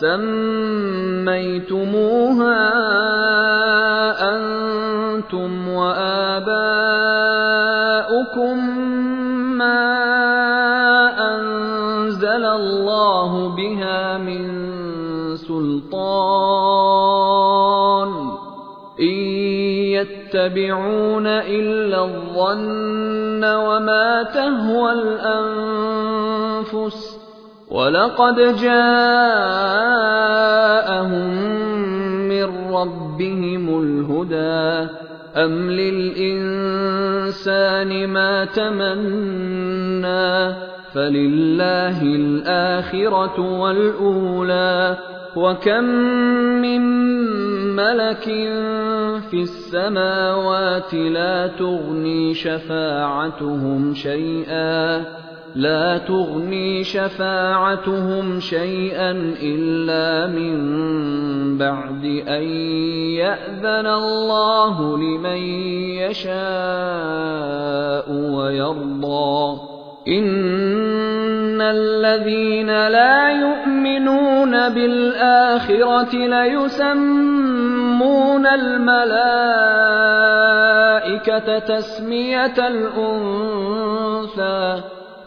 سميتموها أنتم وآباؤكم ما أنزل الله بها من سلطان إن يتبعون إلا الظن وما تهوى الأنفس ولقد جاءهم من ربهم الهدى أم للإنسان ما تمنى فلله الآخرة والأولى وكم من ملك في السماوات لا تغني شفاعتهم شيئا لا تغني شفاعتهم شيئا إلا من بعد أن يأذن الله لمن يشاء ويرضى. إن الذين لا يؤمنون بالآخرة ليسمون الملائكة تسمية الأنثى.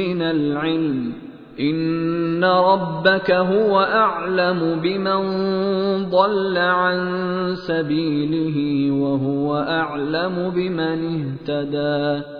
من العلم. إن ربك هو أعلم بمن ضل عن سبيله وهو أعلم بمن اهتدى.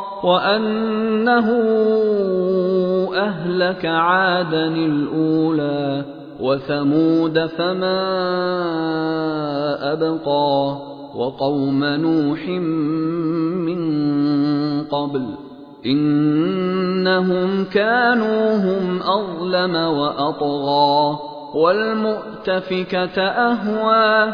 وأنه أهلك عادا الأولى وثمود فما أبقى وقوم نوح من قبل إنهم كانوا هم أظلم وأطغى والمؤتفكة أهوى